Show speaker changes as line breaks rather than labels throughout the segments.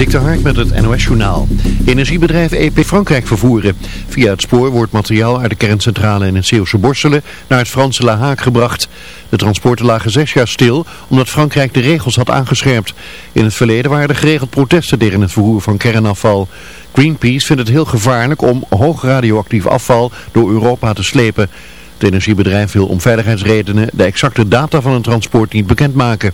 Dik met het NOS-journaal. Energiebedrijf EP Frankrijk vervoeren. Via het spoor wordt materiaal uit de kerncentrale in het Zeeuwse Borselen naar het Franse La Haak gebracht. De transporten lagen zes jaar stil omdat Frankrijk de regels had aangescherpt. In het verleden waren er geregeld protesten tegen het vervoer van kernafval. Greenpeace vindt het heel gevaarlijk om hoog radioactief afval door Europa te slepen. Het energiebedrijf wil om veiligheidsredenen de exacte data van een transport niet bekendmaken.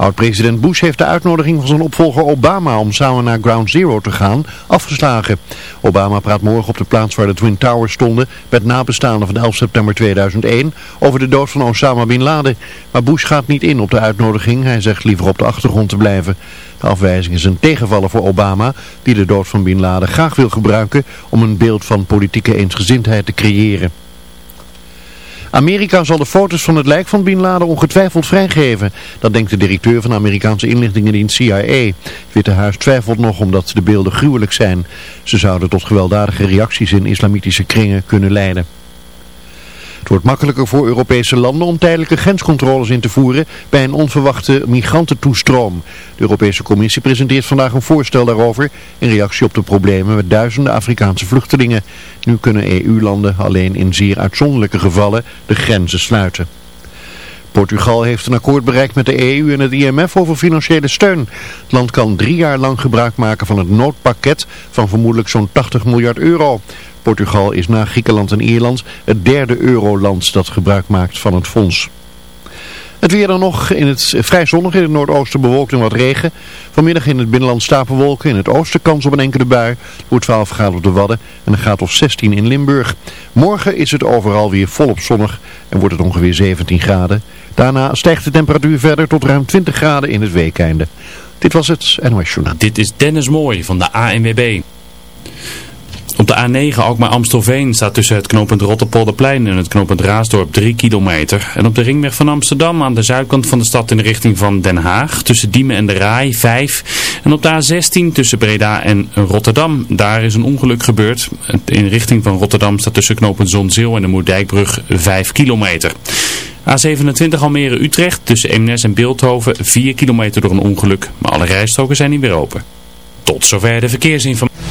Oud-president Bush heeft de uitnodiging van zijn opvolger Obama om samen naar Ground Zero te gaan afgeslagen. Obama praat morgen op de plaats waar de Twin Towers stonden met nabestaanden van 11 september 2001 over de dood van Osama Bin Laden. Maar Bush gaat niet in op de uitnodiging, hij zegt liever op de achtergrond te blijven. De afwijzing is een tegenvaller voor Obama, die de dood van Bin Laden graag wil gebruiken om een beeld van politieke eensgezindheid te creëren. Amerika zal de foto's van het lijk van Bin Laden ongetwijfeld vrijgeven. Dat denkt de directeur van de Amerikaanse inlichtingendienst CIA. Het Witte Huis twijfelt nog omdat de beelden gruwelijk zijn. Ze zouden tot gewelddadige reacties in islamitische kringen kunnen leiden. Het wordt makkelijker voor Europese landen om tijdelijke grenscontroles in te voeren bij een onverwachte migrantentoestroom. De Europese Commissie presenteert vandaag een voorstel daarover in reactie op de problemen met duizenden Afrikaanse vluchtelingen. Nu kunnen EU-landen alleen in zeer uitzonderlijke gevallen de grenzen sluiten. Portugal heeft een akkoord bereikt met de EU en het IMF over financiële steun. Het land kan drie jaar lang gebruik maken van het noodpakket van vermoedelijk zo'n 80 miljard euro. Portugal is na Griekenland en Ierland het derde euroland dat gebruik maakt van het fonds. Het weer dan nog in het vrij zonnig in het noordoosten bewolkt en wat regen. Vanmiddag in het binnenland stapelwolken. In het oosten kans op een enkele bui. Hoe 12 graden op de Wadden en een graad of 16 in Limburg. Morgen is het overal weer volop zonnig en wordt het ongeveer 17 graden. Daarna stijgt de temperatuur verder tot ruim 20 graden in het weekeinde. Dit was het NOS Journaal.
Dit is Dennis Mooi van de ANWB. Op de A9 Alkmaar-Amstelveen staat tussen het knooppunt Rotterpolderplein en het knooppunt Raasdorp 3 kilometer. En op de ringweg van Amsterdam aan de zuidkant van de stad in de richting van Den Haag tussen Diemen en de Rai 5. En op de A16 tussen Breda en Rotterdam, daar is een ongeluk gebeurd. In richting van Rotterdam staat tussen knooppunt Zonzeel en de Moerdijkbrug 5 kilometer. A27 Almere-Utrecht tussen Eemnes en Beeldhoven 4 kilometer door een ongeluk, maar alle rijstroken zijn niet weer open. Tot zover de verkeersinformatie.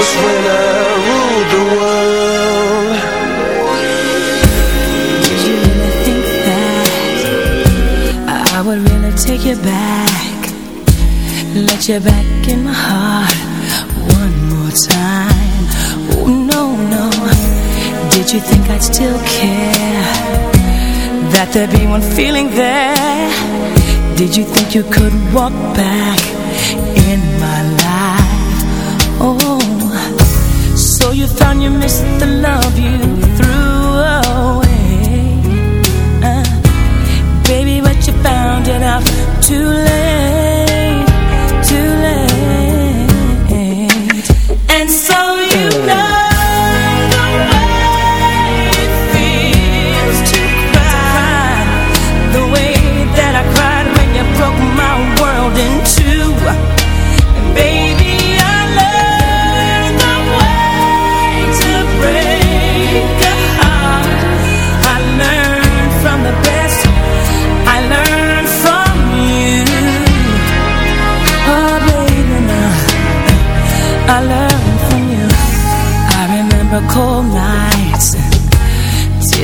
Was when I ruled the world.
Did you really think that I would really take you back? Let you back in my heart One more time. Oh no, no. Did you think I'd still care That there'd be one feeling there? Did you think you could walk back in you miss the love you